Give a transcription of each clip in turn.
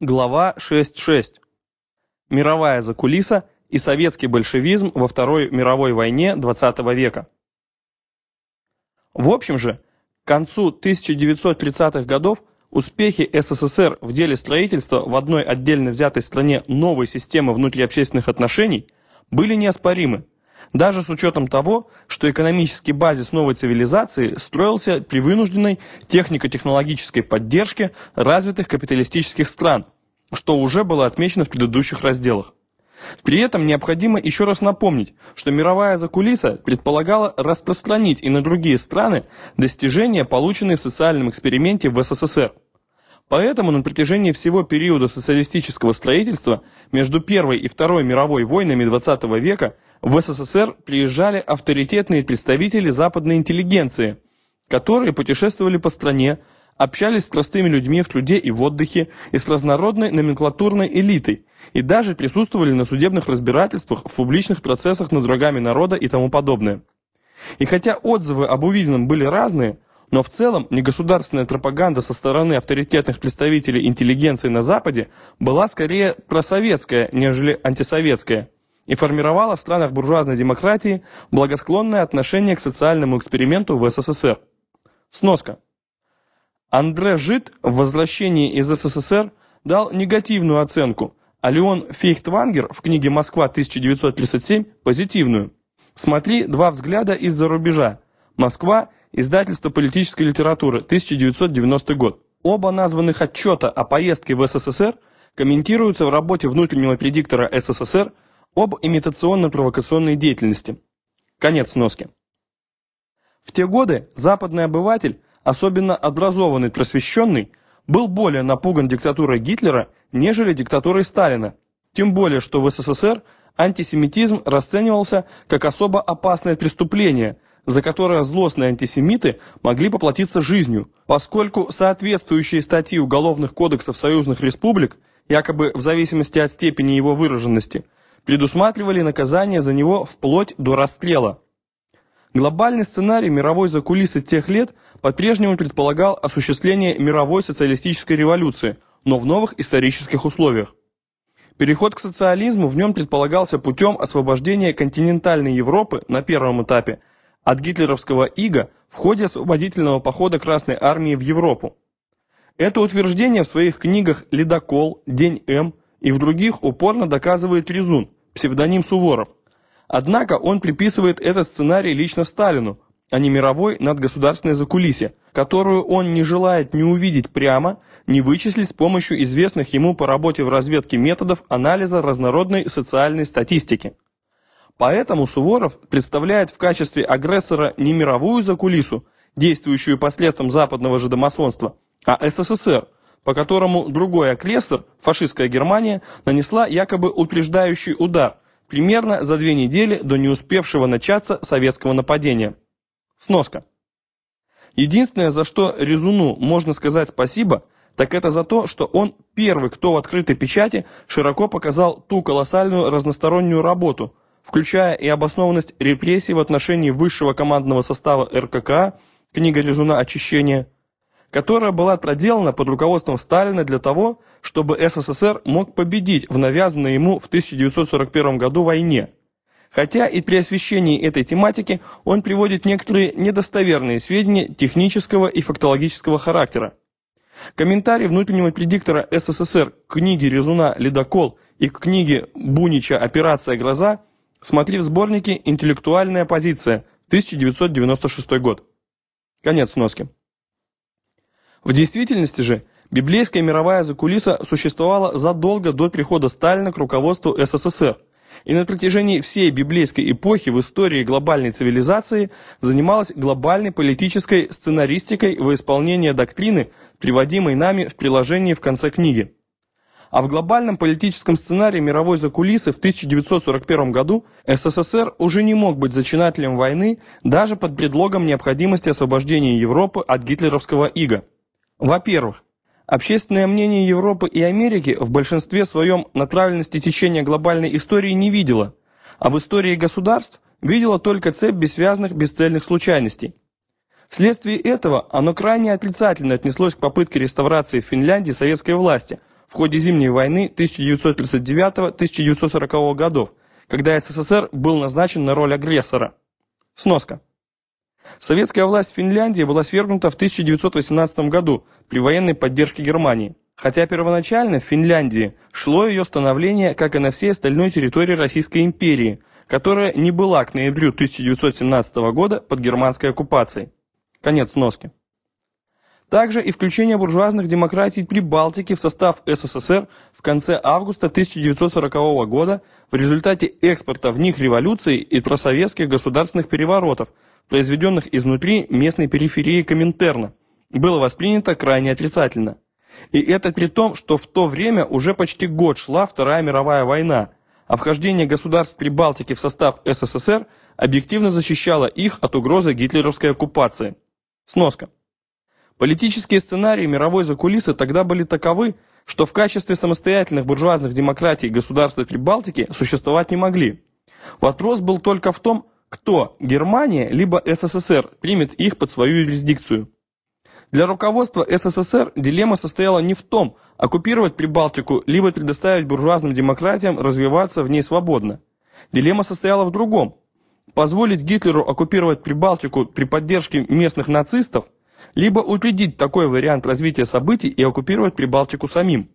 Глава 6.6. Мировая закулиса и советский большевизм во Второй мировой войне XX века. В общем же, к концу 1930-х годов успехи СССР в деле строительства в одной отдельно взятой стране новой системы внутриобщественных отношений были неоспоримы, даже с учетом того, что экономический базис новой цивилизации строился при вынужденной технико-технологической поддержке развитых капиталистических стран, что уже было отмечено в предыдущих разделах. При этом необходимо еще раз напомнить, что мировая закулиса предполагала распространить и на другие страны достижения, полученные в социальном эксперименте в СССР. Поэтому на протяжении всего периода социалистического строительства между Первой и Второй мировой войнами XX века в СССР приезжали авторитетные представители западной интеллигенции, которые путешествовали по стране, общались с простыми людьми в труде и в отдыхе, и с разнородной номенклатурной элитой, и даже присутствовали на судебных разбирательствах, в публичных процессах над врагами народа и тому подобное. И хотя отзывы об увиденном были разные, но в целом негосударственная пропаганда со стороны авторитетных представителей интеллигенции на Западе была скорее просоветская, нежели антисоветская, и формировала в странах буржуазной демократии благосклонное отношение к социальному эксперименту в СССР. Сноска. Андре Жид в «Возвращении из СССР» дал негативную оценку, а Леон Фейхтвангер в книге «Москва-1937» позитивную. Смотри «Два взгляда из-за рубежа». Москва. Издательство политической литературы. 1990 год. Оба названных отчета о поездке в СССР комментируются в работе внутреннего предиктора СССР об имитационно-провокационной деятельности. Конец сноски. В те годы западный обыватель особенно образованный просвещенный, был более напуган диктатурой Гитлера, нежели диктатурой Сталина. Тем более, что в СССР антисемитизм расценивался как особо опасное преступление, за которое злостные антисемиты могли поплатиться жизнью, поскольку соответствующие статьи уголовных кодексов союзных республик, якобы в зависимости от степени его выраженности, предусматривали наказание за него вплоть до расстрела. Глобальный сценарий мировой закулисы тех лет по-прежнему предполагал осуществление мировой социалистической революции, но в новых исторических условиях. Переход к социализму в нем предполагался путем освобождения континентальной Европы на первом этапе от гитлеровского ига в ходе освободительного похода Красной Армии в Европу. Это утверждение в своих книгах «Ледокол», «День М» и в других упорно доказывает Резун, псевдоним Суворов. Однако он приписывает этот сценарий лично Сталину, а не мировой надгосударственной закулисе, которую он не желает ни увидеть прямо, ни вычислить с помощью известных ему по работе в разведке методов анализа разнородной социальной статистики. Поэтому Суворов представляет в качестве агрессора не мировую закулису, действующую последствием западного же домосонства, а СССР, по которому другой агрессор, фашистская Германия, нанесла якобы упреждающий удар – примерно за две недели до не успевшего начаться советского нападения. Сноска. Единственное, за что Резуну можно сказать спасибо, так это за то, что он первый, кто в открытой печати широко показал ту колоссальную разностороннюю работу, включая и обоснованность репрессий в отношении высшего командного состава РККА, книга Резуна «Очищение», которая была проделана под руководством Сталина для того, чтобы СССР мог победить в навязанной ему в 1941 году войне. Хотя и при освещении этой тематики он приводит некоторые недостоверные сведения технического и фактологического характера. Комментарий внутреннего предиктора СССР к книге Резуна «Ледокол» и к книге Бунича «Операция Гроза» смотри в сборнике «Интеллектуальная позиция», 1996 год. Конец носки. В действительности же, библейская мировая закулиса существовала задолго до прихода Сталина к руководству СССР, и на протяжении всей библейской эпохи в истории глобальной цивилизации занималась глобальной политической сценаристикой во исполнение доктрины, приводимой нами в приложении в конце книги. А в глобальном политическом сценарии мировой закулисы в 1941 году СССР уже не мог быть зачинателем войны даже под предлогом необходимости освобождения Европы от гитлеровского ига. Во-первых, общественное мнение Европы и Америки в большинстве своем направленности течения глобальной истории не видело, а в истории государств видело только цепь бессвязных бесцельных случайностей. Вследствие этого оно крайне отрицательно отнеслось к попытке реставрации в Финляндии советской власти, в ходе Зимней войны 1939-1940 годов, когда СССР был назначен на роль агрессора. Сноска. Советская власть в Финляндии была свергнута в 1918 году при военной поддержке Германии. Хотя первоначально в Финляндии шло ее становление, как и на всей остальной территории Российской империи, которая не была к ноябрю 1917 года под германской оккупацией. Конец сноски. Также и включение буржуазных демократий Прибалтики в состав СССР в конце августа 1940 года в результате экспорта в них революций и просоветских государственных переворотов, произведенных изнутри местной периферии Коминтерна, было воспринято крайне отрицательно. И это при том, что в то время уже почти год шла Вторая мировая война, а вхождение государств Прибалтики в состав СССР объективно защищало их от угрозы гитлеровской оккупации. Сноска. Политические сценарии мировой закулисы тогда были таковы, что в качестве самостоятельных буржуазных демократий государства Прибалтики существовать не могли. Вопрос был только в том, кто, Германия либо СССР, примет их под свою юрисдикцию. Для руководства СССР дилемма состояла не в том, оккупировать Прибалтику, либо предоставить буржуазным демократиям развиваться в ней свободно. Дилемма состояла в другом. Позволить Гитлеру оккупировать Прибалтику при поддержке местных нацистов – либо упредить такой вариант развития событий и оккупировать Прибалтику самим.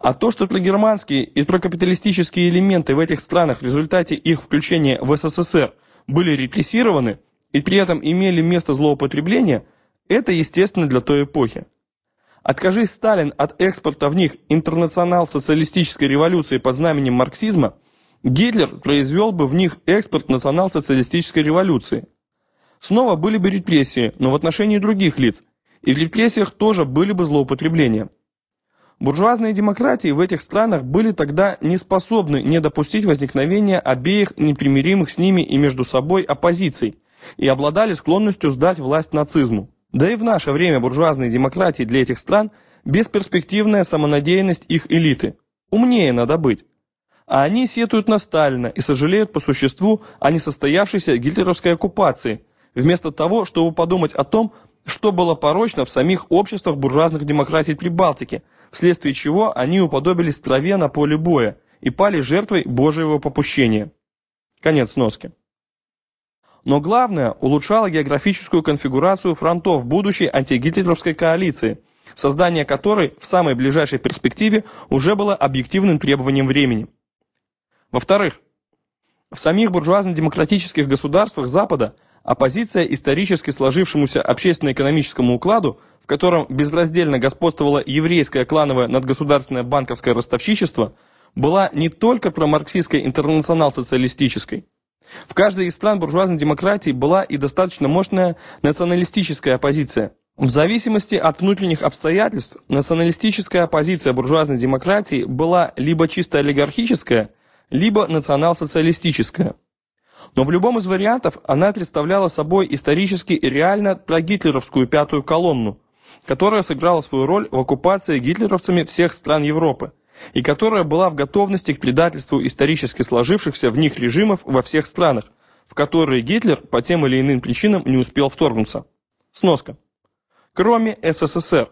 А то, что прогерманские и прокапиталистические элементы в этих странах в результате их включения в СССР были репрессированы и при этом имели место злоупотребления, это естественно для той эпохи. Откажись Сталин от экспорта в них интернационал-социалистической революции под знаменем марксизма, Гитлер произвел бы в них экспорт национал-социалистической революции – Снова были бы репрессии, но в отношении других лиц, и в репрессиях тоже были бы злоупотребления. Буржуазные демократии в этих странах были тогда не способны не допустить возникновения обеих непримиримых с ними и между собой оппозиций и обладали склонностью сдать власть нацизму. Да и в наше время буржуазные демократии для этих стран – бесперспективная самонадеянность их элиты. Умнее надо быть. А они сетуют на Сталина и сожалеют по существу о несостоявшейся гитлеровской оккупации – вместо того, чтобы подумать о том, что было порочно в самих обществах буржуазных демократий Прибалтики, вследствие чего они уподобились траве на поле боя и пали жертвой Божьего попущения. Конец сноски. Но главное, улучшало географическую конфигурацию фронтов будущей антигитлеровской коалиции, создание которой в самой ближайшей перспективе уже было объективным требованием времени. Во-вторых, в самих буржуазно-демократических государствах Запада – Оппозиция исторически сложившемуся общественно-экономическому укладу, в котором безраздельно господствовало еврейское клановое надгосударственное банковское ростовщичество, была не только промарксистской интернационал-социалистической. В каждой из стран буржуазной демократии была и достаточно мощная националистическая оппозиция. В зависимости от внутренних обстоятельств, националистическая оппозиция буржуазной демократии была либо чисто олигархическая, либо национал-социалистическая. Но в любом из вариантов она представляла собой исторически реально прогитлеровскую пятую колонну, которая сыграла свою роль в оккупации гитлеровцами всех стран Европы, и которая была в готовности к предательству исторически сложившихся в них режимов во всех странах, в которые Гитлер по тем или иным причинам не успел вторгнуться. Сноска. Кроме СССР,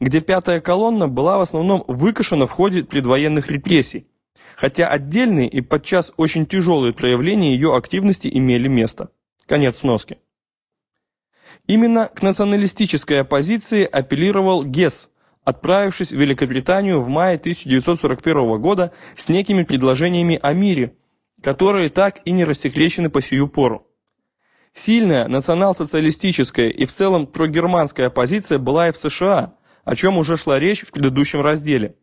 где пятая колонна была в основном выкашена в ходе предвоенных репрессий, хотя отдельные и подчас очень тяжелые проявления ее активности имели место. Конец сноски. Именно к националистической оппозиции апеллировал Гесс, отправившись в Великобританию в мае 1941 года с некими предложениями о мире, которые так и не рассекречены по сию пору. Сильная национал-социалистическая и в целом прогерманская оппозиция была и в США, о чем уже шла речь в предыдущем разделе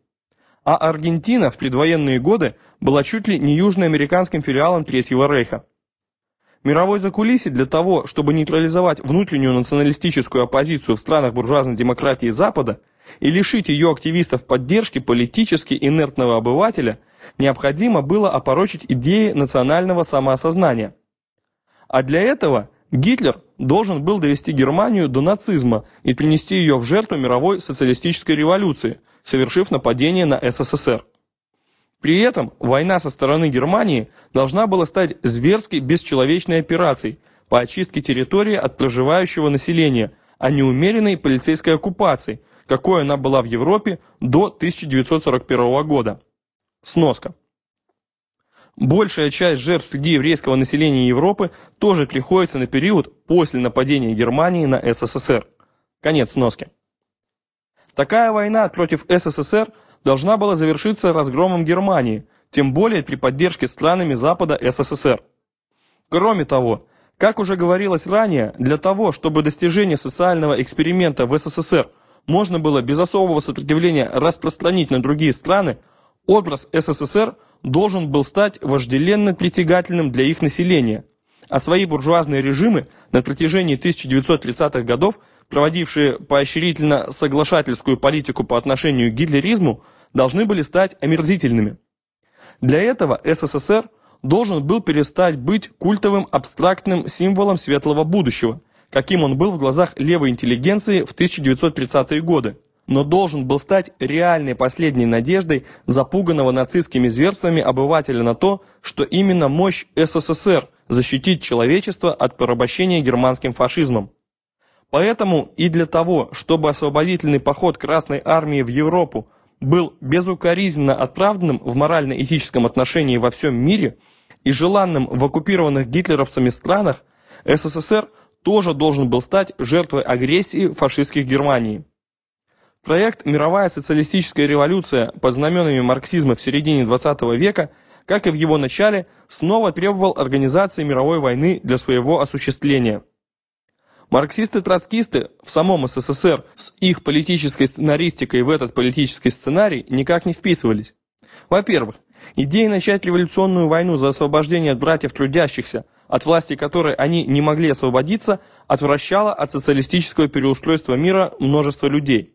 а Аргентина в предвоенные годы была чуть ли не южноамериканским филиалом Третьего Рейха. Мировой закулисье для того, чтобы нейтрализовать внутреннюю националистическую оппозицию в странах буржуазной демократии Запада и лишить ее активистов поддержки политически инертного обывателя, необходимо было опорочить идеи национального самоосознания. А для этого Гитлер должен был довести Германию до нацизма и принести ее в жертву мировой социалистической революции – совершив нападение на СССР. При этом война со стороны Германии должна была стать зверской бесчеловечной операцией по очистке территории от проживающего населения, а не умеренной полицейской оккупацией, какой она была в Европе до 1941 года. Сноска. Большая часть жертв среди еврейского населения Европы тоже приходится на период после нападения Германии на СССР. Конец сноски. Такая война против СССР должна была завершиться разгромом Германии, тем более при поддержке странами Запада СССР. Кроме того, как уже говорилось ранее, для того, чтобы достижение социального эксперимента в СССР можно было без особого сопротивления распространить на другие страны, образ СССР должен был стать вожделенно притягательным для их населения, а свои буржуазные режимы на протяжении 1930-х годов, проводившие поощрительно соглашательскую политику по отношению к гитлеризму, должны были стать омерзительными. Для этого СССР должен был перестать быть культовым абстрактным символом светлого будущего, каким он был в глазах левой интеллигенции в 1930-е годы но должен был стать реальной последней надеждой запуганного нацистскими зверствами обывателя на то, что именно мощь СССР защитит человечество от порабощения германским фашизмом. Поэтому и для того, чтобы освободительный поход Красной Армии в Европу был безукоризненно оправданным в морально-этическом отношении во всем мире и желанным в оккупированных гитлеровцами странах, СССР тоже должен был стать жертвой агрессии фашистских Германии. Проект «Мировая социалистическая революция» под знаменами марксизма в середине 20 века, как и в его начале, снова требовал организации мировой войны для своего осуществления. Марксисты-троцкисты в самом СССР с их политической сценаристикой в этот политический сценарий никак не вписывались. Во-первых, идея начать революционную войну за освобождение от братьев трудящихся, от власти которой они не могли освободиться, отвращала от социалистического переустройства мира множество людей.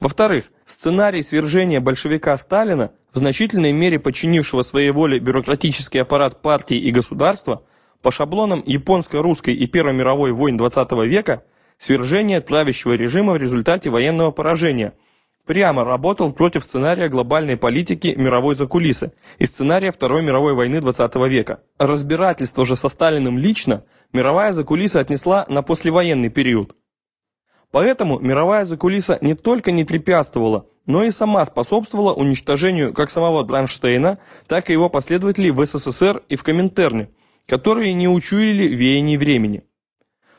Во-вторых, сценарий свержения большевика Сталина, в значительной мере подчинившего своей воле бюрократический аппарат партии и государства, по шаблонам японско-русской и Первой мировой войн XX века, свержение правящего режима в результате военного поражения, прямо работал против сценария глобальной политики мировой закулисы и сценария Второй мировой войны XX века. Разбирательство же со Сталиным лично мировая закулиса отнесла на послевоенный период. Поэтому мировая закулиса не только не препятствовала, но и сама способствовала уничтожению как самого Бранштейна, так и его последователей в СССР и в Коминтерне, которые не учуяли веяний времени.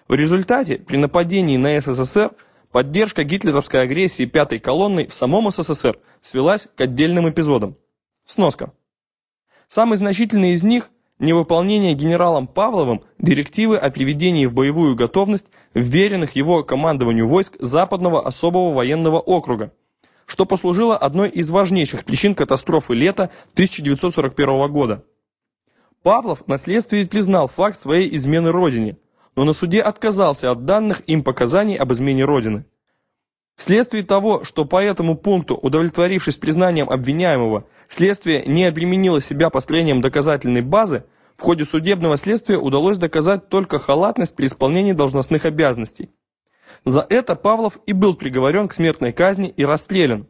В результате, при нападении на СССР, поддержка гитлеровской агрессии пятой колонной в самом СССР свелась к отдельным эпизодам. Сноска. Самый значительный из них невыполнение генералом Павловым директивы о приведении в боевую готовность вверенных его командованию войск Западного особого военного округа, что послужило одной из важнейших причин катастрофы лета 1941 года. Павлов на следствии признал факт своей измены Родине, но на суде отказался от данных им показаний об измене Родины. Вследствие того, что по этому пункту, удовлетворившись признанием обвиняемого, следствие не обременило себя построением доказательной базы, в ходе судебного следствия удалось доказать только халатность при исполнении должностных обязанностей. За это Павлов и был приговорен к смертной казни и расстрелян.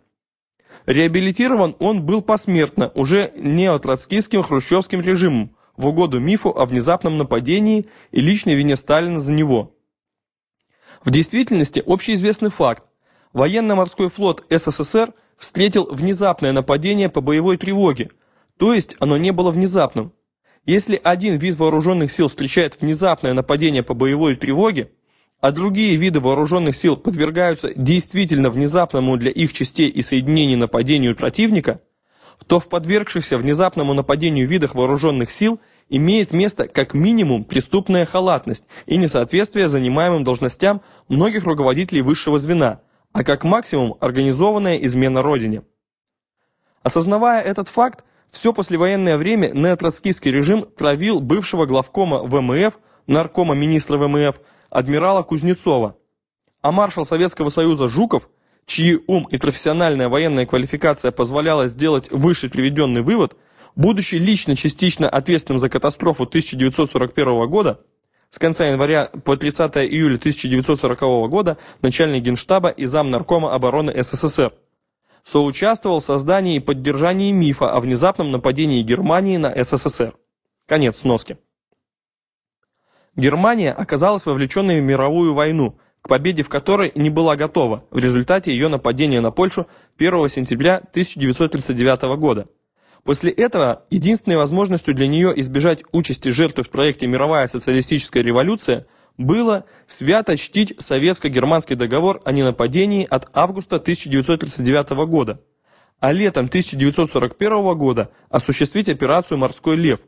Реабилитирован он был посмертно, уже неотроцкистским хрущевским режимом, в угоду мифу о внезапном нападении и личной вине Сталина за него. В действительности общеизвестный факт, Военно-морской флот СССР встретил внезапное нападение по боевой тревоге, то есть оно не было внезапным. Если один вид вооруженных сил встречает внезапное нападение по боевой тревоге, а другие виды вооруженных сил подвергаются действительно внезапному для их частей и соединений нападению противника, то в подвергшихся внезапному нападению видах вооруженных сил имеет место как минимум преступная халатность и несоответствие занимаемым должностям многих руководителей высшего звена – а как максимум организованная измена Родине. Осознавая этот факт, все послевоенное время неотроцкийский режим травил бывшего главкома ВМФ, наркома министра ВМФ, адмирала Кузнецова. А маршал Советского Союза Жуков, чьи ум и профессиональная военная квалификация позволяла сделать выше приведенный вывод, будучи лично частично ответственным за катастрофу 1941 года, с конца января по 30 июля 1940 года начальник Генштаба и зам наркома обороны СССР. Соучаствовал в создании и поддержании мифа о внезапном нападении Германии на СССР. Конец сноски. Германия оказалась вовлеченной в мировую войну, к победе в которой не была готова в результате ее нападения на Польшу 1 сентября 1939 года. После этого единственной возможностью для нее избежать участи жертвы в проекте «Мировая социалистическая революция» было свято чтить советско-германский договор о ненападении от августа 1939 года, а летом 1941 года осуществить операцию «Морской лев».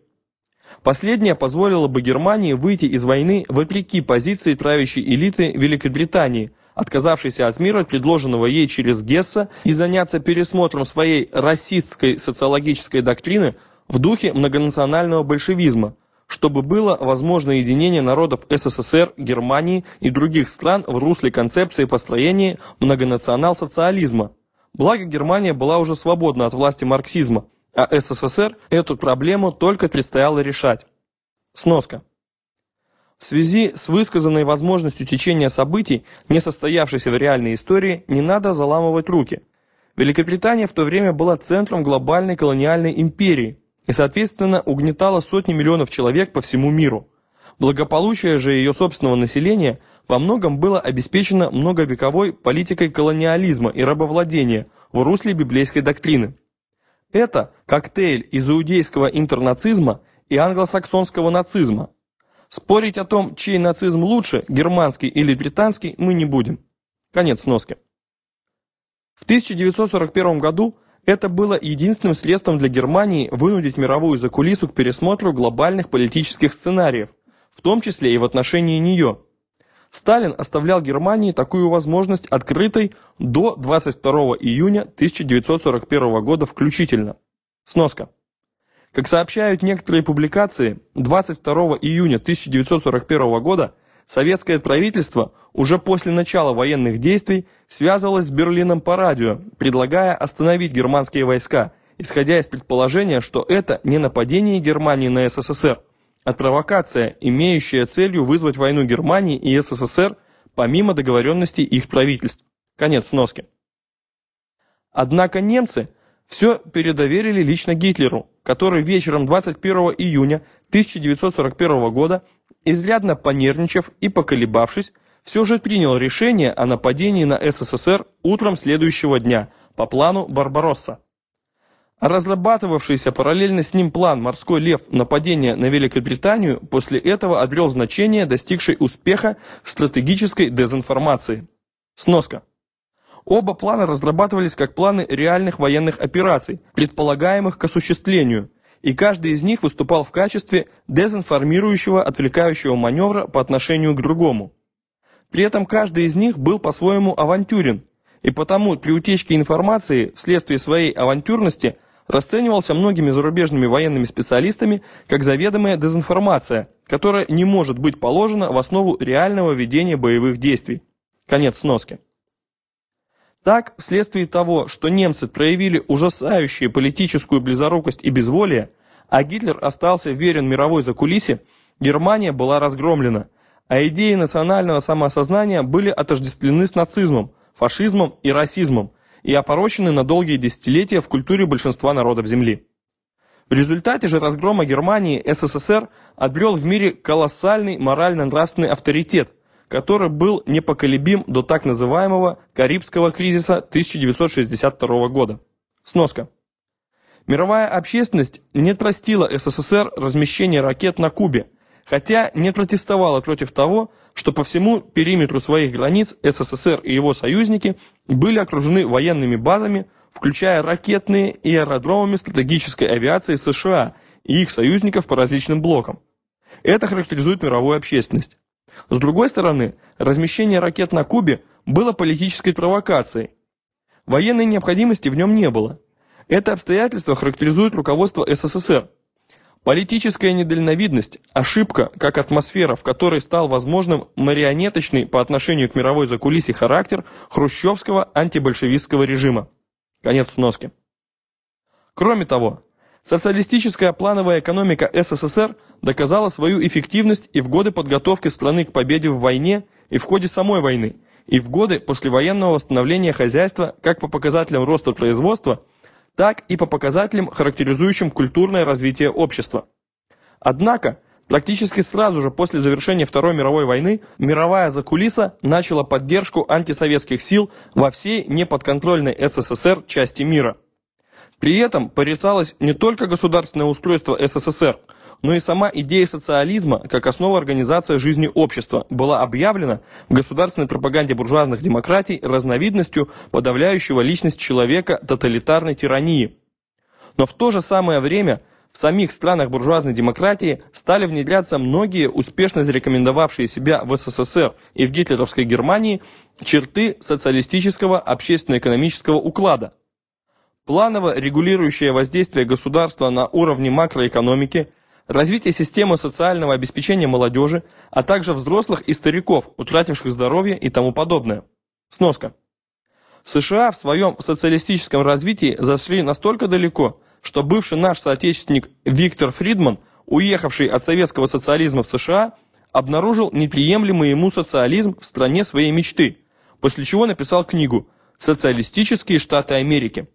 Последняя позволила бы Германии выйти из войны вопреки позиции правящей элиты Великобритании, отказавшейся от мира, предложенного ей через Гесса, и заняться пересмотром своей расистской социологической доктрины в духе многонационального большевизма, чтобы было возможно единение народов СССР, Германии и других стран в русле концепции построения многонационал-социализма. Благо Германия была уже свободна от власти марксизма, а СССР эту проблему только предстояло решать. Сноска. В связи с высказанной возможностью течения событий, не состоявшейся в реальной истории, не надо заламывать руки. Великобритания в то время была центром глобальной колониальной империи, и, соответственно, угнетала сотни миллионов человек по всему миру. Благополучие же ее собственного населения во многом было обеспечено многовековой политикой колониализма и рабовладения в русле библейской доктрины. Это коктейль из иудейского интернацизма и англосаксонского нацизма. Спорить о том, чей нацизм лучше, германский или британский, мы не будем. Конец сноски. В 1941 году это было единственным средством для Германии вынудить мировую закулису к пересмотру глобальных политических сценариев, в том числе и в отношении нее. Сталин оставлял Германии такую возможность открытой до 22 июня 1941 года включительно. Сноска. Как сообщают некоторые публикации, 22 июня 1941 года Советское правительство уже после начала военных действий связывалось с Берлином по радио, предлагая остановить германские войска, исходя из предположения, что это не нападение Германии на СССР, а провокация, имеющая целью вызвать войну Германии и СССР помимо договоренностей их правительств. Конец сноски. Однако немцы все передоверили лично Гитлеру, который вечером 21 июня 1941 года изрядно понервничав и поколебавшись, все же принял решение о нападении на СССР утром следующего дня по плану Барбаросса. Разрабатывавшийся параллельно с ним план «Морской лев» нападения на Великобританию после этого обрел значение, достигшей успеха в стратегической дезинформации. Сноска. Оба плана разрабатывались как планы реальных военных операций, предполагаемых к осуществлению – и каждый из них выступал в качестве дезинформирующего отвлекающего маневра по отношению к другому. При этом каждый из них был по-своему авантюрен, и потому при утечке информации вследствие своей авантюрности расценивался многими зарубежными военными специалистами как заведомая дезинформация, которая не может быть положена в основу реального ведения боевых действий. Конец сноски. Так, вследствие того, что немцы проявили ужасающую политическую близорукость и безволие, а Гитлер остался верен мировой закулисе, Германия была разгромлена, а идеи национального самоосознания были отождествлены с нацизмом, фашизмом и расизмом и опорочены на долгие десятилетия в культуре большинства народов Земли. В результате же разгрома Германии СССР отбрел в мире колоссальный морально-нравственный авторитет – который был непоколебим до так называемого Карибского кризиса 1962 года. Сноска. Мировая общественность не простила СССР размещение ракет на Кубе, хотя не протестовала против того, что по всему периметру своих границ СССР и его союзники были окружены военными базами, включая ракетные и аэродромами стратегической авиации США и их союзников по различным блокам. Это характеризует мировую общественность. С другой стороны, размещение ракет на Кубе было политической провокацией. Военной необходимости в нем не было. Это обстоятельство характеризует руководство СССР. Политическая недальновидность, ошибка, как атмосфера, в которой стал возможным марионеточный по отношению к мировой закулисе характер хрущевского антибольшевистского режима. Конец сноски. Кроме того, Социалистическая плановая экономика СССР доказала свою эффективность и в годы подготовки страны к победе в войне, и в ходе самой войны, и в годы послевоенного восстановления хозяйства как по показателям роста производства, так и по показателям, характеризующим культурное развитие общества. Однако, Практически сразу же после завершения Второй мировой войны мировая закулиса начала поддержку антисоветских сил во всей неподконтрольной СССР части мира. При этом порицалось не только государственное устройство СССР, но и сама идея социализма как основа организации жизни общества была объявлена в государственной пропаганде буржуазных демократий разновидностью подавляющего личность человека тоталитарной тирании. Но в то же самое время в самих странах буржуазной демократии стали внедряться многие успешно зарекомендовавшие себя в СССР и в гитлеровской Германии черты социалистического общественно-экономического уклада. Планово регулирующее воздействие государства на уровне макроэкономики, развитие системы социального обеспечения молодежи, а также взрослых и стариков, утративших здоровье и тому подобное. Сноска. США в своем социалистическом развитии зашли настолько далеко, что бывший наш соотечественник Виктор Фридман, уехавший от советского социализма в США, обнаружил неприемлемый ему социализм в стране своей мечты, после чего написал книгу «Социалистические Штаты Америки».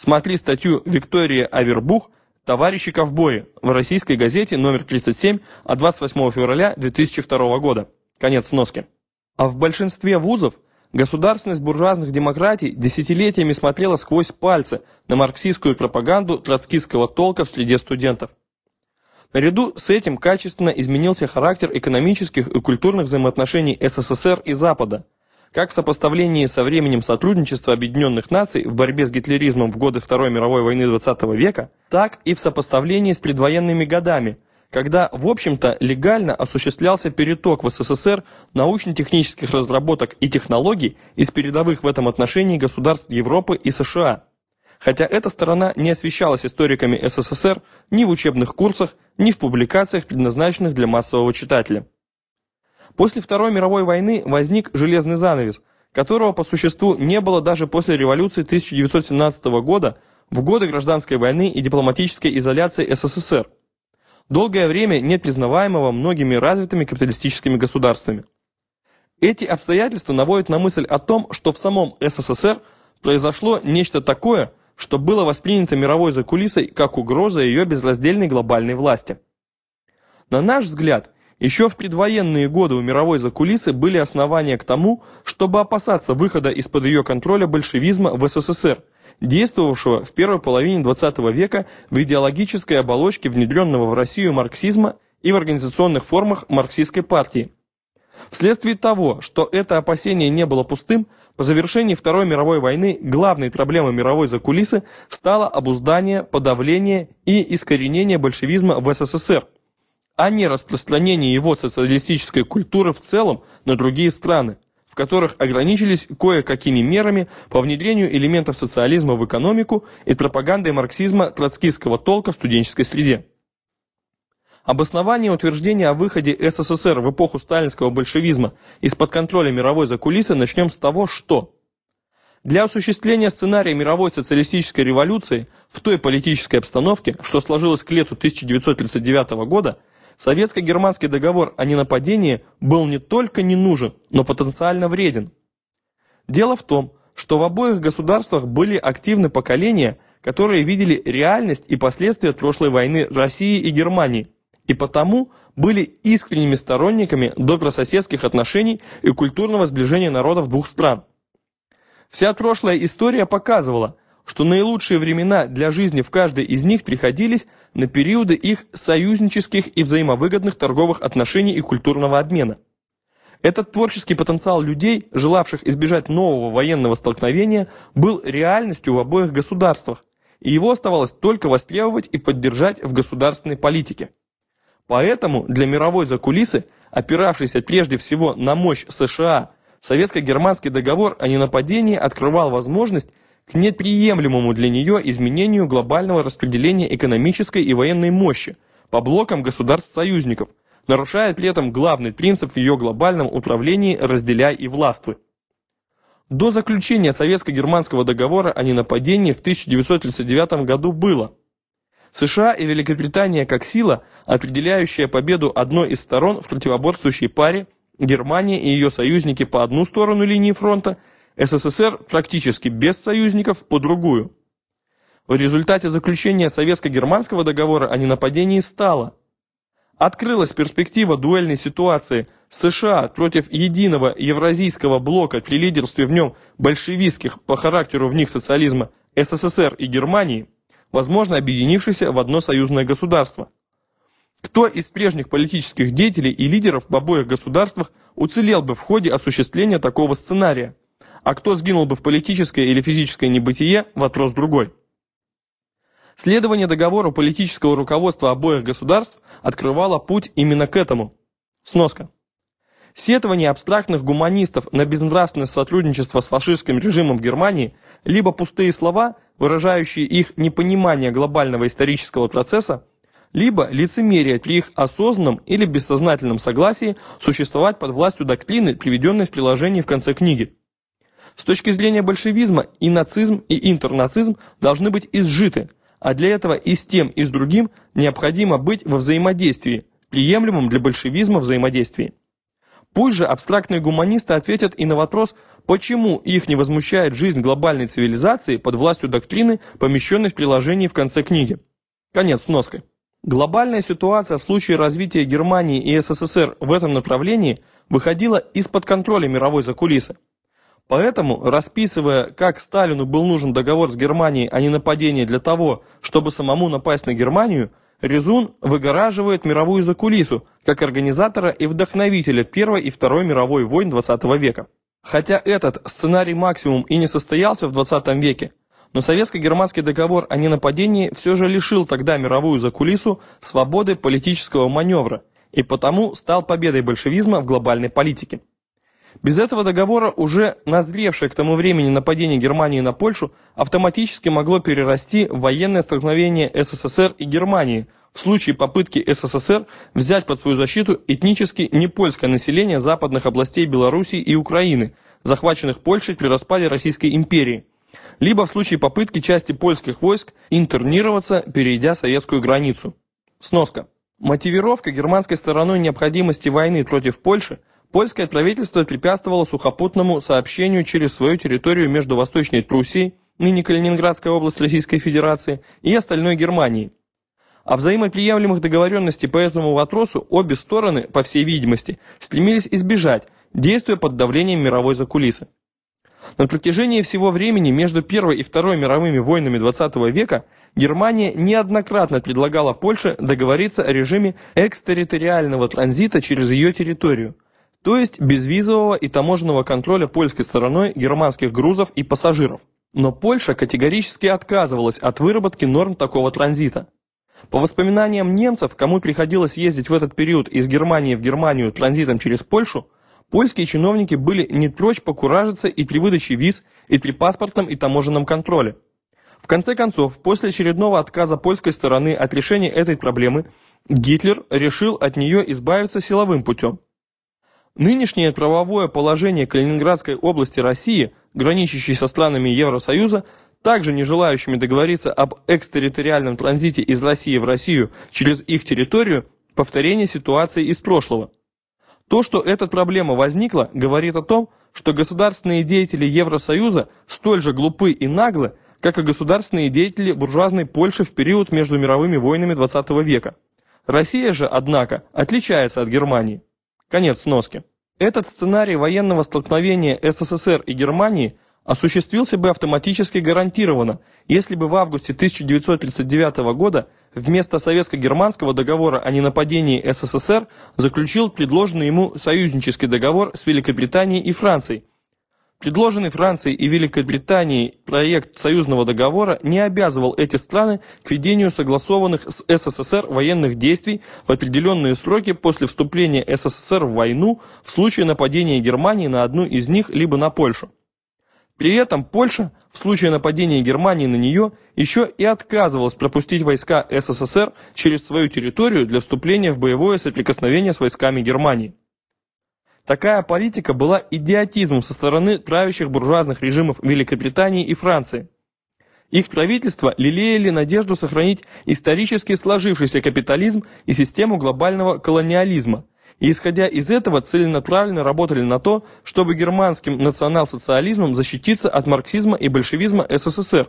Смотри статью Виктории Авербух «Товарищи ковбои» в российской газете номер 37 от 28 февраля 2002 года. Конец сноски. А в большинстве вузов Государственность буржуазных демократий десятилетиями смотрела сквозь пальцы на марксистскую пропаганду троцкистского толка в среде студентов. Наряду с этим качественно изменился характер экономических и культурных взаимоотношений СССР и Запада, как в сопоставлении со временем сотрудничества Объединенных Наций в борьбе с гитлеризмом в годы Второй мировой войны XX века, так и в сопоставлении с предвоенными годами – когда, в общем-то, легально осуществлялся переток в СССР научно-технических разработок и технологий из передовых в этом отношении государств Европы и США. Хотя эта сторона не освещалась историками СССР ни в учебных курсах, ни в публикациях, предназначенных для массового читателя. После Второй мировой войны возник железный занавес, которого по существу не было даже после революции 1917 года, в годы гражданской войны и дипломатической изоляции СССР долгое время не признаваемого многими развитыми капиталистическими государствами. Эти обстоятельства наводят на мысль о том, что в самом СССР произошло нечто такое, что было воспринято мировой закулисой как угроза ее безраздельной глобальной власти. На наш взгляд, еще в предвоенные годы у мировой закулисы были основания к тому, чтобы опасаться выхода из-под ее контроля большевизма в СССР – действовавшего в первой половине XX века в идеологической оболочке внедренного в Россию марксизма и в организационных формах марксистской партии. Вследствие того, что это опасение не было пустым, по завершении Второй мировой войны главной проблемой мировой закулисы стало обуздание, подавление и искоренение большевизма в СССР, а не распространение его социалистической культуры в целом на другие страны которых ограничились кое-какими мерами по внедрению элементов социализма в экономику и пропагандой марксизма троцкистского толка в студенческой среде. Обоснование утверждения о выходе СССР в эпоху сталинского большевизма из-под контроля мировой закулисы начнем с того, что для осуществления сценария мировой социалистической революции в той политической обстановке, что сложилось к лету 1939 года, Советско-германский договор о ненападении был не только не нужен, но потенциально вреден. Дело в том, что в обоих государствах были активны поколения, которые видели реальность и последствия прошлой войны России и Германии, и потому были искренними сторонниками добрососедских отношений и культурного сближения народов двух стран. Вся прошлая история показывала – что наилучшие времена для жизни в каждой из них приходились на периоды их союзнических и взаимовыгодных торговых отношений и культурного обмена. Этот творческий потенциал людей, желавших избежать нового военного столкновения, был реальностью в обоих государствах, и его оставалось только востребовать и поддержать в государственной политике. Поэтому для мировой закулисы, опиравшейся прежде всего на мощь США, советско-германский договор о ненападении открывал возможность к неприемлемому для нее изменению глобального распределения экономической и военной мощи по блокам государств-союзников, нарушая при этом главный принцип в ее глобальном управлении «разделяй и властвуй». До заключения Советско-германского договора о ненападении в 1939 году было США и Великобритания как сила, определяющая победу одной из сторон в противоборствующей паре, Германия и ее союзники по одну сторону линии фронта – СССР практически без союзников по другую. В результате заключения Советско-германского договора о ненападении стало Открылась перспектива дуэльной ситуации США против единого евразийского блока при лидерстве в нем большевистских по характеру в них социализма СССР и Германии, возможно объединившихся в одно союзное государство. Кто из прежних политических деятелей и лидеров в обоих государствах уцелел бы в ходе осуществления такого сценария, а кто сгинул бы в политическое или физическое небытие – вопрос другой. Следование договору политического руководства обоих государств открывало путь именно к этому. Сноска. Сетование абстрактных гуманистов на безнравственное сотрудничество с фашистским режимом в Германии либо пустые слова, выражающие их непонимание глобального исторического процесса, либо лицемерие при их осознанном или бессознательном согласии существовать под властью доктрины, приведенной в приложении в конце книги. С точки зрения большевизма и нацизм, и интернацизм должны быть изжиты, а для этого и с тем, и с другим необходимо быть во взаимодействии, приемлемом для большевизма взаимодействии. Пусть же абстрактные гуманисты ответят и на вопрос, почему их не возмущает жизнь глобальной цивилизации под властью доктрины, помещенной в приложении в конце книги. Конец сноской. Глобальная ситуация в случае развития Германии и СССР в этом направлении выходила из-под контроля мировой закулисы. Поэтому, расписывая, как Сталину был нужен договор с Германией а не нападение для того, чтобы самому напасть на Германию, Резун выгораживает мировую закулису, как организатора и вдохновителя Первой и Второй мировой войн XX века. Хотя этот сценарий максимум и не состоялся в XX веке, но советско-германский договор о ненападении все же лишил тогда мировую закулису свободы политического маневра и потому стал победой большевизма в глобальной политике. Без этого договора уже назревшее к тому времени нападение Германии на Польшу автоматически могло перерасти в военное столкновение СССР и Германии в случае попытки СССР взять под свою защиту этнически непольское население западных областей Белоруссии и Украины, захваченных Польшей при распаде Российской империи, либо в случае попытки части польских войск интернироваться, перейдя советскую границу. Сноска. Мотивировка германской стороной необходимости войны против Польши – Польское правительство препятствовало сухопутному сообщению через свою территорию между Восточной Пруссией, ныне Калининградская область Российской Федерации, и остальной Германией. А взаимоприемлемых договоренностей по этому вопросу обе стороны, по всей видимости, стремились избежать, действуя под давлением мировой закулисы. На протяжении всего времени между Первой и Второй мировыми войнами XX века Германия неоднократно предлагала Польше договориться о режиме экстерриториального транзита через ее территорию – то есть безвизового и таможенного контроля польской стороной германских грузов и пассажиров. Но Польша категорически отказывалась от выработки норм такого транзита. По воспоминаниям немцев, кому приходилось ездить в этот период из Германии в Германию транзитом через Польшу, польские чиновники были не прочь покуражиться и при выдаче виз, и при паспортном и таможенном контроле. В конце концов, после очередного отказа польской стороны от решения этой проблемы, Гитлер решил от нее избавиться силовым путем. Нынешнее правовое положение Калининградской области России, граничащей со странами Евросоюза, также не желающими договориться об экстерриториальном транзите из России в Россию через их территорию, повторение ситуации из прошлого. То, что эта проблема возникла, говорит о том, что государственные деятели Евросоюза столь же глупы и наглы, как и государственные деятели буржуазной Польши в период между мировыми войнами XX века. Россия же, однако, отличается от Германии. Конец сноски. Этот сценарий военного столкновения СССР и Германии осуществился бы автоматически гарантированно, если бы в августе 1939 года вместо советско-германского договора о ненападении СССР заключил предложенный ему союзнический договор с Великобританией и Францией, Предложенный Францией и Великобританией проект союзного договора не обязывал эти страны к ведению согласованных с СССР военных действий в определенные сроки после вступления СССР в войну в случае нападения Германии на одну из них либо на Польшу. При этом Польша в случае нападения Германии на нее еще и отказывалась пропустить войска СССР через свою территорию для вступления в боевое соприкосновение с войсками Германии. Такая политика была идиотизмом со стороны правящих буржуазных режимов Великобритании и Франции. Их правительства лелеяли надежду сохранить исторически сложившийся капитализм и систему глобального колониализма, и исходя из этого целенаправленно работали на то, чтобы германским национал-социализмом защититься от марксизма и большевизма СССР,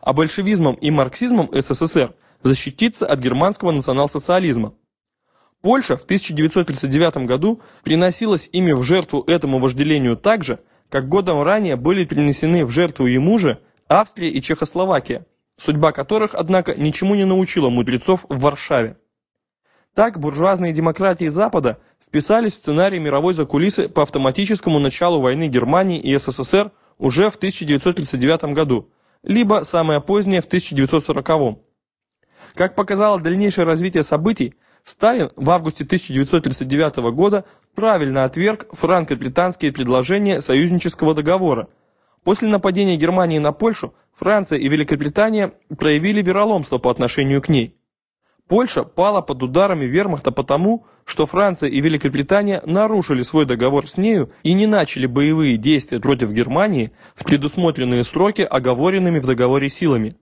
а большевизмом и марксизмом СССР защититься от германского национал-социализма. Польша в 1939 году приносилась ими в жертву этому вожделению так же, как годом ранее были принесены в жертву ему же Австрия и Чехословакия, судьба которых, однако, ничему не научила мудрецов в Варшаве. Так буржуазные демократии Запада вписались в сценарий мировой закулисы по автоматическому началу войны Германии и СССР уже в 1939 году, либо самое позднее в 1940. Как показало дальнейшее развитие событий, Сталин в августе 1939 года правильно отверг франко-британские предложения союзнического договора. После нападения Германии на Польшу Франция и Великобритания проявили вероломство по отношению к ней. Польша пала под ударами вермахта потому, что Франция и Великобритания нарушили свой договор с нею и не начали боевые действия против Германии в предусмотренные сроки, оговоренными в договоре силами.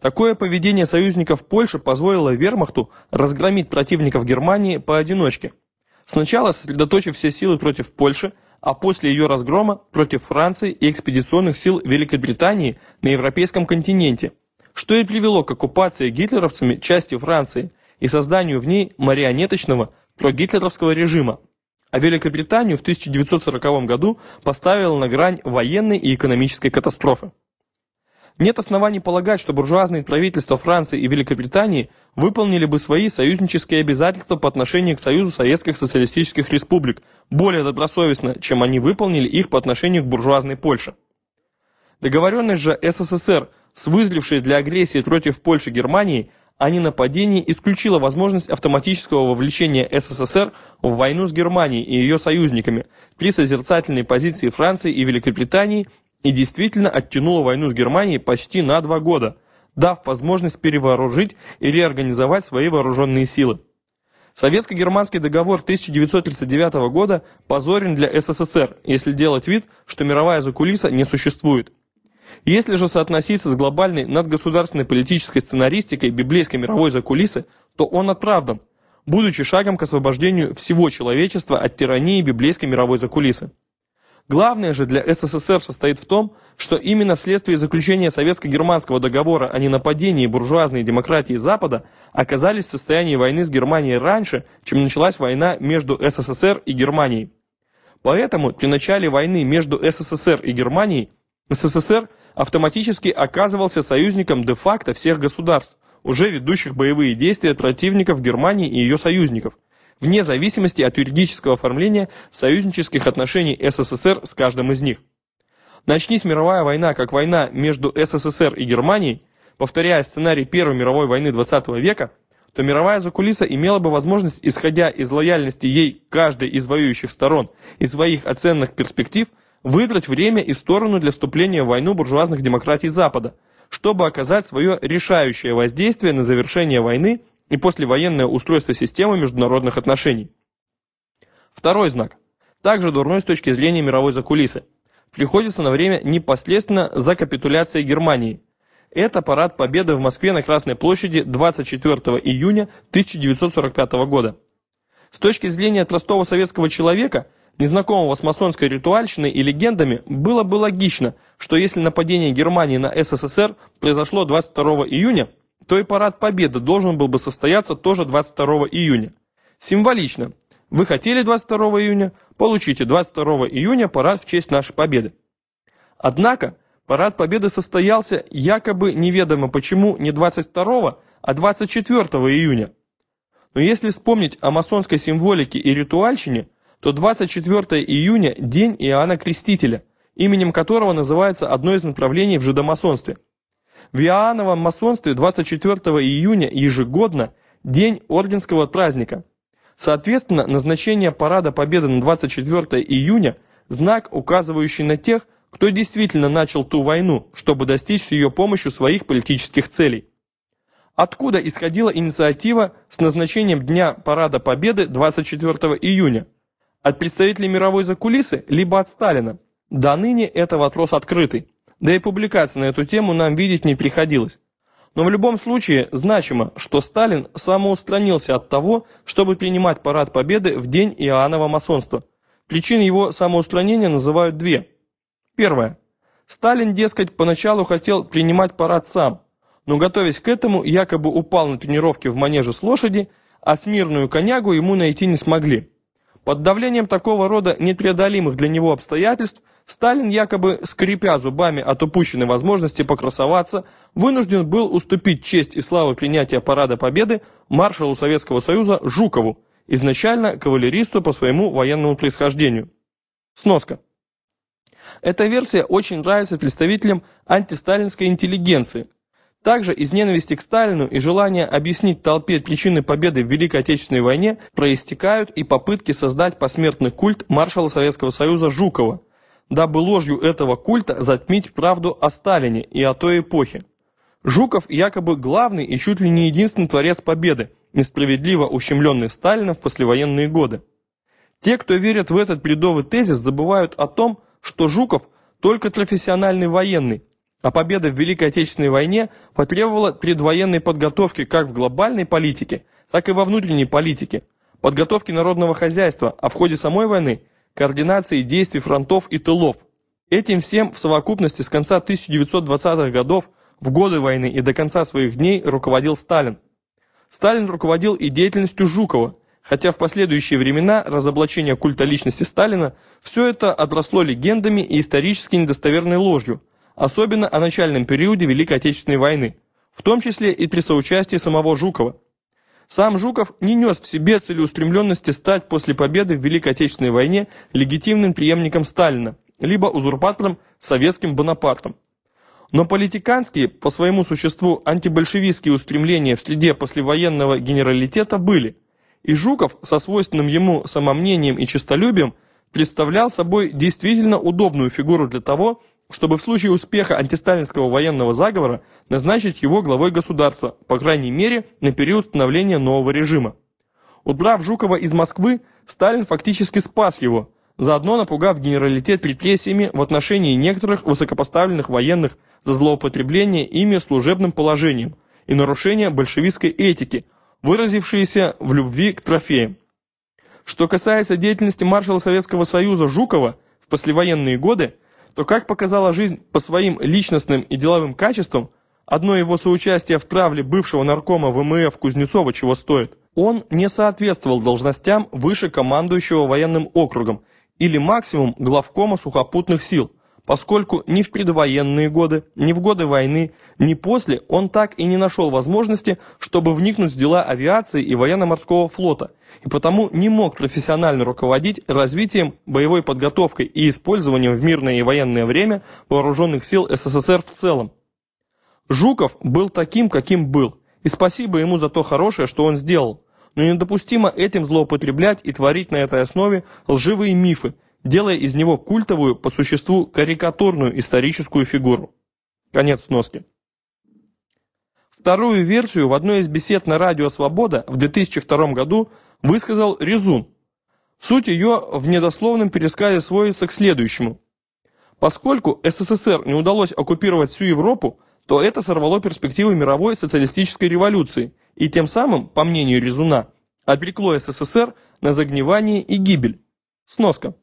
Такое поведение союзников Польши позволило вермахту разгромить противников Германии поодиночке. Сначала сосредоточив все силы против Польши, а после ее разгрома против Франции и экспедиционных сил Великобритании на европейском континенте, что и привело к оккупации гитлеровцами части Франции и созданию в ней марионеточного прогитлеровского режима. А Великобританию в 1940 году поставила на грань военной и экономической катастрофы. Нет оснований полагать, что буржуазные правительства Франции и Великобритании выполнили бы свои союзнические обязательства по отношению к Союзу Советских Социалистических Республик более добросовестно, чем они выполнили их по отношению к буржуазной Польше. Договоренность же СССР с вызревшей для агрессии против Польши Германии о ненападении исключила возможность автоматического вовлечения СССР в войну с Германией и ее союзниками при созерцательной позиции Франции и Великобритании и действительно оттянула войну с Германией почти на два года, дав возможность перевооружить и реорганизовать свои вооруженные силы. Советско-германский договор 1939 года позорен для СССР, если делать вид, что мировая закулиса не существует. Если же соотноситься с глобальной надгосударственной политической сценаристикой библейской мировой закулисы, то он оправдан, будучи шагом к освобождению всего человечества от тирании библейской мировой закулисы. Главное же для СССР состоит в том, что именно вследствие заключения советско-германского договора о ненападении буржуазной демократии Запада оказались в состоянии войны с Германией раньше, чем началась война между СССР и Германией. Поэтому при начале войны между СССР и Германией СССР автоматически оказывался союзником де-факто всех государств, уже ведущих боевые действия противников Германии и ее союзников – вне зависимости от юридического оформления союзнических отношений СССР с каждым из них. Начнись мировая война как война между СССР и Германией, повторяя сценарий Первой мировой войны 20 века, то мировая закулиса имела бы возможность, исходя из лояльности ей каждой из воюющих сторон и своих оценных перспектив, выбрать время и сторону для вступления в войну буржуазных демократий Запада, чтобы оказать свое решающее воздействие на завершение войны и послевоенное устройство системы международных отношений. Второй знак. Также дурной с точки зрения мировой закулисы. Приходится на время непосредственно за капитуляцией Германии. Это парад Победы в Москве на Красной площади 24 июня 1945 года. С точки зрения простого советского человека, незнакомого с масонской ритуальщиной и легендами, было бы логично, что если нападение Германии на СССР произошло 22 июня, то и парад Победы должен был бы состояться тоже 22 июня. Символично. Вы хотели 22 июня, получите 22 июня парад в честь нашей победы. Однако, парад Победы состоялся якобы неведомо почему не 22, а 24 июня. Но если вспомнить о масонской символике и ритуальщине, то 24 июня – день Иоанна Крестителя, именем которого называется одно из направлений в жидомасонстве – в Иоанновом масонстве 24 июня ежегодно день орденского праздника. Соответственно, назначение парада Победы на 24 июня – знак, указывающий на тех, кто действительно начал ту войну, чтобы достичь с ее помощью своих политических целей. Откуда исходила инициатива с назначением Дня Парада Победы 24 июня? От представителей мировой закулисы, либо от Сталина? До ныне это вопрос открытый. Да и публикаций на эту тему нам видеть не приходилось. Но в любом случае значимо, что Сталин самоустранился от того, чтобы принимать парад Победы в день Иоаннова масонства. Причин его самоустранения называют две. Первое. Сталин, дескать, поначалу хотел принимать парад сам, но готовясь к этому, якобы упал на тренировке в манеже с лошади, а смирную конягу ему найти не смогли. Под давлением такого рода непреодолимых для него обстоятельств Сталин, якобы скрипя зубами от упущенной возможности покрасоваться, вынужден был уступить честь и славу принятия Парада Победы маршалу Советского Союза Жукову, изначально кавалеристу по своему военному происхождению. Сноска. Эта версия очень нравится представителям антисталинской интеллигенции – также из ненависти к Сталину и желания объяснить толпе причины победы в Великой Отечественной войне проистекают и попытки создать посмертный культ маршала Советского Союза Жукова, дабы ложью этого культа затмить правду о Сталине и о той эпохе. Жуков якобы главный и чуть ли не единственный творец победы, несправедливо ущемленный Сталином в послевоенные годы. Те, кто верят в этот бредовый тезис, забывают о том, что Жуков только профессиональный военный, а победа в Великой Отечественной войне потребовала предвоенной подготовки как в глобальной политике, так и во внутренней политике, подготовки народного хозяйства, а в ходе самой войны – координации действий фронтов и тылов. Этим всем в совокупности с конца 1920-х годов, в годы войны и до конца своих дней руководил Сталин. Сталин руководил и деятельностью Жукова, хотя в последующие времена разоблачения культа личности Сталина все это отросло легендами и исторически недостоверной ложью – особенно о начальном периоде Великой Отечественной войны, в том числе и при соучастии самого Жукова. Сам Жуков не нес в себе целеустремленности стать после победы в Великой Отечественной войне легитимным преемником Сталина, либо узурпатором советским Бонапартом. Но политиканские, по своему существу антибольшевистские устремления в среде послевоенного генералитета были, и Жуков со свойственным ему самомнением и честолюбием представлял собой действительно удобную фигуру для того, чтобы в случае успеха антисталинского военного заговора назначить его главой государства, по крайней мере, на период становления нового режима. Убрав Жукова из Москвы, Сталин фактически спас его, заодно напугав генералитет репрессиями в отношении некоторых высокопоставленных военных за злоупотребление ими служебным положением и нарушение большевистской этики, выразившиеся в любви к трофеям. Что касается деятельности маршала Советского Союза Жукова в послевоенные годы, то, как показала жизнь по своим личностным и деловым качествам, одно его соучастие в травле бывшего наркома ВМФ Кузнецова чего стоит, он не соответствовал должностям выше командующего военным округом или максимум главкома сухопутных сил – поскольку ни в предвоенные годы, ни в годы войны, ни после он так и не нашел возможности, чтобы вникнуть в дела авиации и военно-морского флота, и потому не мог профессионально руководить развитием, боевой подготовкой и использованием в мирное и военное время вооруженных сил СССР в целом. Жуков был таким, каким был, и спасибо ему за то хорошее, что он сделал, но недопустимо этим злоупотреблять и творить на этой основе лживые мифы, делая из него культовую, по существу карикатурную историческую фигуру. Конец сноски. Вторую версию в одной из бесед на радио «Свобода» в 2002 году высказал Резун. Суть ее в недословном пересказе сводится к следующему. Поскольку СССР не удалось оккупировать всю Европу, то это сорвало перспективы мировой социалистической революции и тем самым, по мнению Резуна, обрекло СССР на загнивание и гибель. Сноска.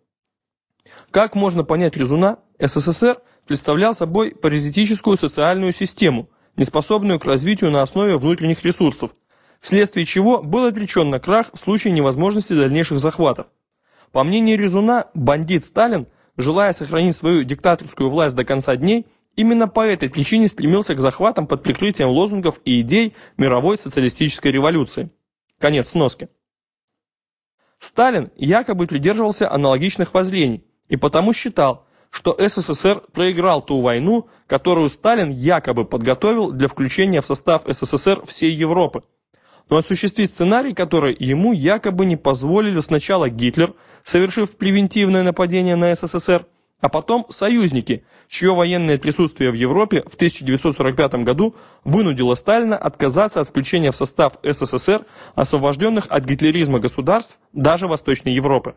Как можно понять Лизуна, СССР представлял собой паразитическую социальную систему, неспособную к развитию на основе внутренних ресурсов, вследствие чего был отречен на крах в случае невозможности дальнейших захватов. По мнению Резуна, бандит Сталин, желая сохранить свою диктаторскую власть до конца дней, именно по этой причине стремился к захватам под прикрытием лозунгов и идей мировой социалистической революции. Конец сноски. Сталин якобы придерживался аналогичных воззрений, и потому считал, что СССР проиграл ту войну, которую Сталин якобы подготовил для включения в состав СССР всей Европы. Но осуществить сценарий, который ему якобы не позволили сначала Гитлер, совершив превентивное нападение на СССР, а потом союзники, чье военное присутствие в Европе в 1945 году вынудило Сталина отказаться от включения в состав СССР освобожденных от гитлеризма государств даже Восточной Европы.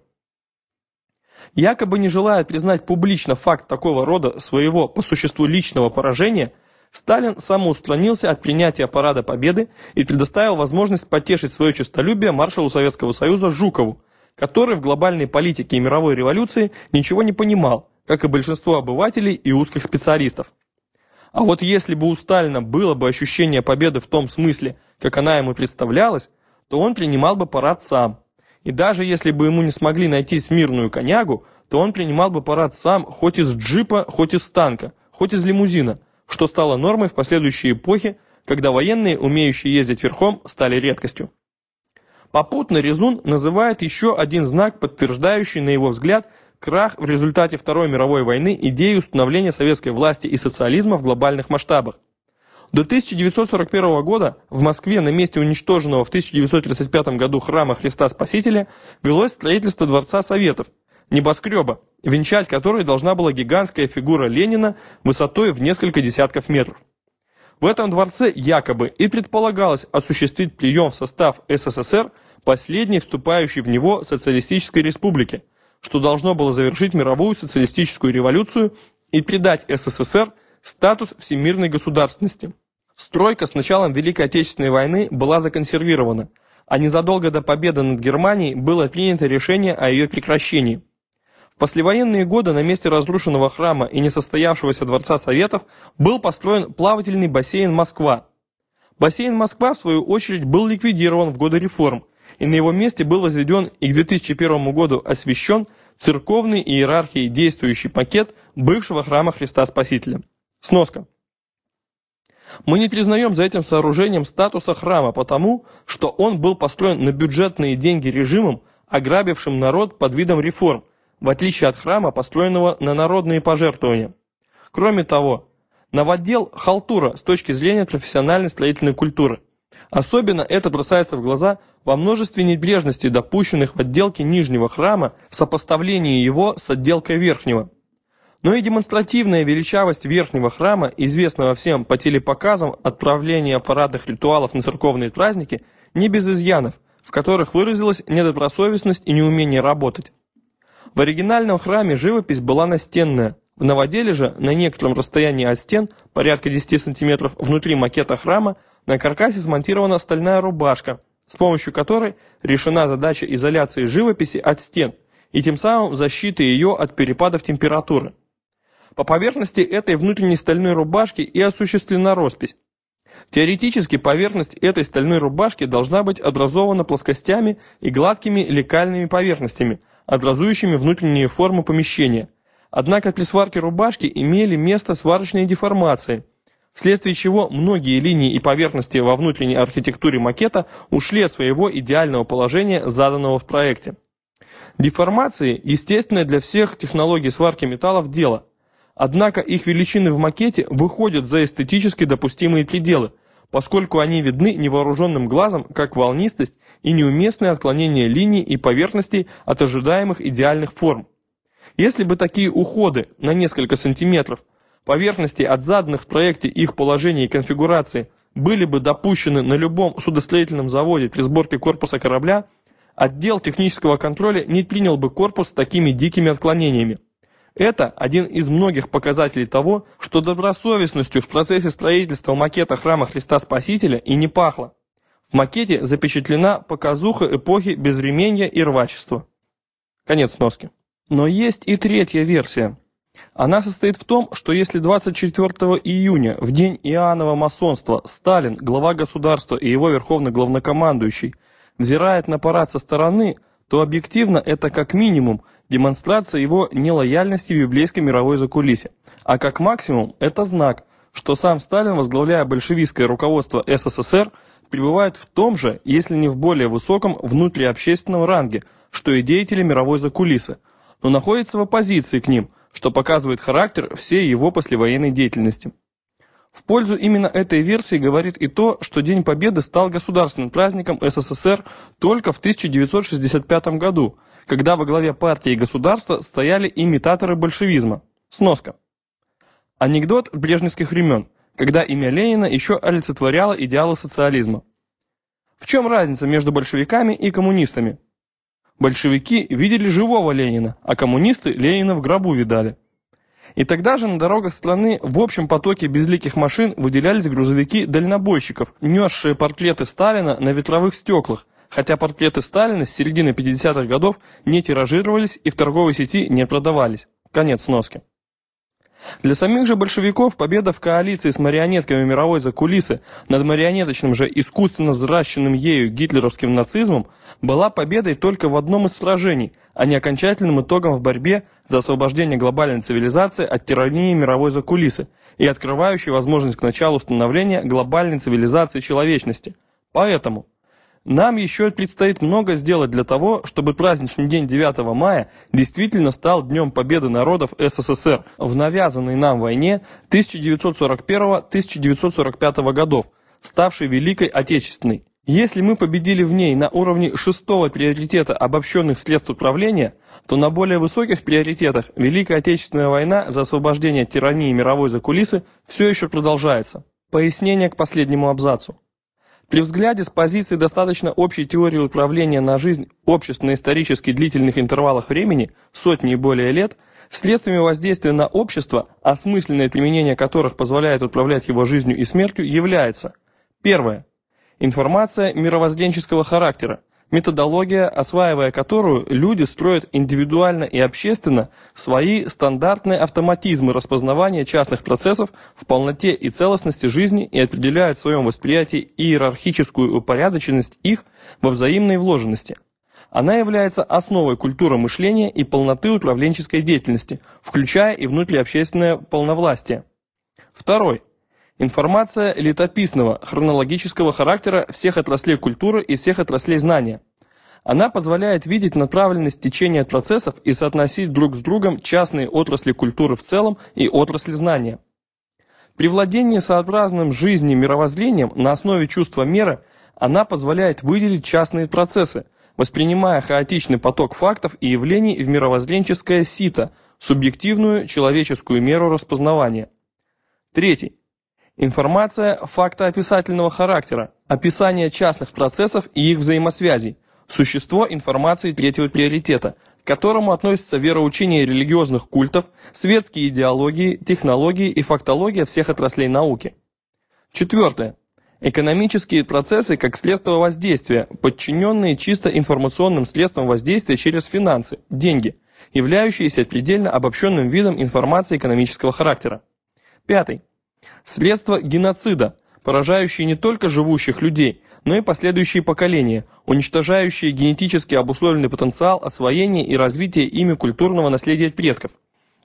Якобы не желая признать публично факт такого рода своего по существу личного поражения, Сталин самоустранился от принятия Парада Победы и предоставил возможность потешить свое честолюбие маршалу Советского Союза Жукову, который в глобальной политике и мировой революции ничего не понимал, как и большинство обывателей и узких специалистов. А вот если бы у Сталина было бы ощущение победы в том смысле, как она ему представлялась, то он принимал бы парад сам. И даже если бы ему не смогли найти смирную конягу, то он принимал бы парад сам хоть из джипа, хоть из танка, хоть из лимузина, что стало нормой в последующие эпохи, когда военные, умеющие ездить верхом, стали редкостью. Попутно Резун называет еще один знак, подтверждающий, на его взгляд, крах в результате Второй мировой войны идеи установления советской власти и социализма в глобальных масштабах. До 1941 года в Москве на месте уничтоженного в 1935 году храма Христа Спасителя велось строительство Дворца Советов, небоскреба, венчать который должна была гигантская фигура Ленина высотой в несколько десятков метров. В этом дворце якобы и предполагалось осуществить прием в состав СССР последней вступающей в него социалистической республики, что должно было завершить мировую социалистическую революцию и придать СССР статус всемирной государственности. Стройка с началом Великой Отечественной войны была законсервирована, а незадолго до победы над Германией было принято решение о ее прекращении. В послевоенные годы на месте разрушенного храма и несостоявшегося Дворца Советов был построен плавательный бассейн «Москва». Бассейн «Москва» в свою очередь был ликвидирован в годы реформ, и на его месте был возведен и к 2001 году освящен церковный иерархией действующий пакет бывшего храма Христа Спасителя. Сноска. Мы не признаем за этим сооружением статуса храма, потому что он был построен на бюджетные деньги режимом, ограбившим народ под видом реформ, в отличие от храма, построенного на народные пожертвования. Кроме того, новодел – халтура с точки зрения профессиональной строительной культуры. Особенно это бросается в глаза во множестве небрежностей, допущенных в отделке нижнего храма в сопоставлении его с отделкой верхнего. Но и демонстративная величавость верхнего храма, известного всем по телепоказам отправления парадных ритуалов на церковные праздники, не без изъянов, в которых выразилась недобросовестность и неумение работать. В оригинальном храме живопись была настенная, в новоделе же, на некотором расстоянии от стен, порядка 10 см внутри макета храма, на каркасе смонтирована стальная рубашка, с помощью которой решена задача изоляции живописи от стен и тем самым защиты ее от перепадов температуры. По поверхности этой внутренней стальной рубашки и осуществлена роспись. Теоретически поверхность этой стальной рубашки должна быть образована плоскостями и гладкими лекальными поверхностями, образующими внутренние формы помещения. Однако при сварке рубашки имели место сварочные деформации, вследствие чего многие линии и поверхности во внутренней архитектуре макета ушли от своего идеального положения, заданного в проекте. Деформации – естественное для всех технологий сварки металлов дело – Однако их величины в макете выходят за эстетически допустимые пределы, поскольку они видны невооруженным глазом как волнистость и неуместное отклонение линий и поверхностей от ожидаемых идеальных форм. Если бы такие уходы на несколько сантиметров поверхности от заданных в проекте их положения и конфигурации были бы допущены на любом судостроительном заводе при сборке корпуса корабля, отдел технического контроля не принял бы корпус с такими дикими отклонениями. Это один из многих показателей того, что добросовестностью в процессе строительства макета храма Христа Спасителя и не пахло. В макете запечатлена показуха эпохи безвременья и рвачества. Конец сноски. Но есть и третья версия. Она состоит в том, что если 24 июня, в день Иоаннова масонства, Сталин, глава государства и его верховный главнокомандующий, взирает на парад со стороны, то объективно это как минимум демонстрация его нелояльности в библейской мировой закулисе. А как максимум, это знак, что сам Сталин, возглавляя большевистское руководство СССР, пребывает в том же, если не в более высоком внутриобщественном ранге, что и деятели мировой закулисы, но находится в оппозиции к ним, что показывает характер всей его послевоенной деятельности. В пользу именно этой версии говорит и то, что День Победы стал государственным праздником СССР только в 1965 году – когда во главе партии и государства стояли имитаторы большевизма. Сноска. Анекдот брежневских времен, когда имя Ленина еще олицетворяло идеалы социализма. В чем разница между большевиками и коммунистами? Большевики видели живого Ленина, а коммунисты Ленина в гробу видали. И тогда же на дорогах страны в общем потоке безликих машин выделялись грузовики дальнобойщиков, несшие портреты Сталина на ветровых стеклах, хотя портреты Сталина с середины 50-х годов не тиражировались и в торговой сети не продавались. Конец сноски. Для самих же большевиков победа в коалиции с марионетками мировой закулисы над марионеточным же искусственно взращенным ею гитлеровским нацизмом была победой только в одном из сражений, а не окончательным итогом в борьбе за освобождение глобальной цивилизации от тирании мировой закулисы и открывающей возможность к началу становления глобальной цивилизации человечности. Поэтому нам еще предстоит много сделать для того, чтобы праздничный день 9 мая действительно стал Днем Победы народов СССР в навязанной нам войне 1941-1945 годов, ставшей Великой Отечественной. Если мы победили в ней на уровне шестого приоритета обобщенных средств управления, то на более высоких приоритетах Великая Отечественная война за освобождение тирании мировой закулисы все еще продолжается. Пояснение к последнему абзацу. При взгляде с позиции достаточно общей теории управления на жизнь обществ на исторически длительных интервалах времени, сотни и более лет, следствиями воздействия на общество, осмысленное применение которых позволяет управлять его жизнью и смертью, является Первое. Информация мировоззренческого характера, методология, осваивая которую люди строят индивидуально и общественно свои стандартные автоматизмы распознавания частных процессов в полноте и целостности жизни и определяют в своем восприятии иерархическую упорядоченность их во взаимной вложенности. Она является основой культуры мышления и полноты управленческой деятельности, включая и внутриобщественное полновластие. Второй. Информация летописного, хронологического характера всех отраслей культуры и всех отраслей знания. Она позволяет видеть направленность течения процессов и соотносить друг с другом частные отрасли культуры в целом и отрасли знания. При владении сообразным жизни мировоззрением на основе чувства меры она позволяет выделить частные процессы, воспринимая хаотичный поток фактов и явлений в мировоззренческое сито, субъективную человеческую меру распознавания. Третий. Информация фактоописательного характера, описание частных процессов и их взаимосвязей, существо информации третьего приоритета, к которому относятся вероучение религиозных культов, светские идеологии, технологии и фактология всех отраслей науки. Четвертое. Экономические процессы как следствие воздействия, подчиненные чисто информационным средствам воздействия через финансы, деньги, являющиеся предельно обобщенным видом информации экономического характера. Пятый. Средства геноцида, поражающие не только живущих людей, но и последующие поколения, уничтожающие генетически обусловленный потенциал освоения и развития ими культурного наследия предков.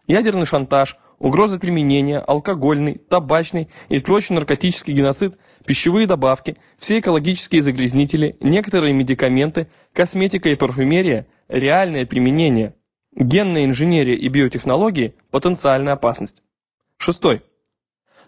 Ядерный шантаж, угроза применения, алкогольный, табачный и прочий наркотический геноцид, пищевые добавки, все экологические загрязнители, некоторые медикаменты, косметика и парфюмерия – реальное применение. Генная инженерия и биотехнологии – потенциальная опасность. Шестой.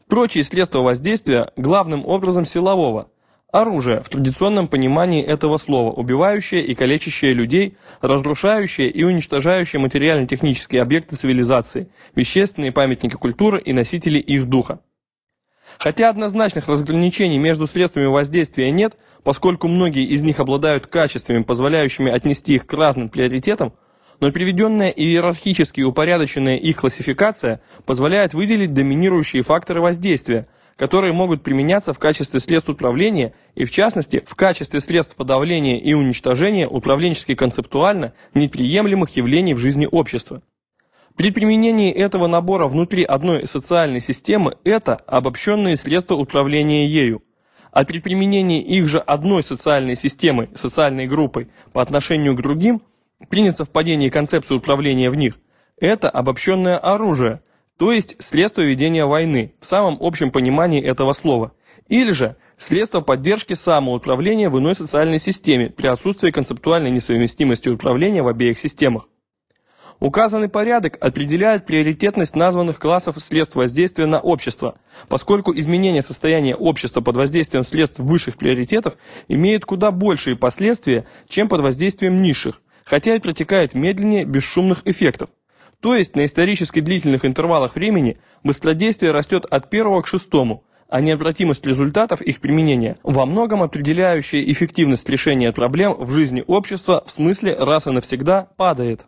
Прочие средства воздействия главным образом силового. Оружие в традиционном понимании этого слова, убивающее и калечащее людей, разрушающее и уничтожающее материально-технические объекты цивилизации, вещественные памятники культуры и носители их духа. Хотя однозначных разграничений между средствами воздействия нет, поскольку многие из них обладают качествами, позволяющими отнести их к разным приоритетам, но приведенная иерархически упорядоченная их классификация позволяет выделить доминирующие факторы воздействия, которые могут применяться в качестве средств управления и, в частности, в качестве средств подавления и уничтожения управленчески концептуально неприемлемых явлений в жизни общества. При применении этого набора внутри одной социальной системы это обобщенные средства управления ею, а при применении их же одной социальной системой, социальной группой по отношению к другим – при несовпадении концепции управления в них, это обобщенное оружие, то есть средство ведения войны в самом общем понимании этого слова, или же средство поддержки самоуправления в иной социальной системе при отсутствии концептуальной несовместимости управления в обеих системах. Указанный порядок определяет приоритетность названных классов средств воздействия на общество, поскольку изменение состояния общества под воздействием средств высших приоритетов имеет куда большие последствия, чем под воздействием низших, хотя и протекает медленнее бесшумных эффектов. То есть на исторически длительных интервалах времени быстродействие растет от первого к шестому, а необратимость результатов их применения во многом определяющая эффективность решения проблем в жизни общества в смысле раз и навсегда падает.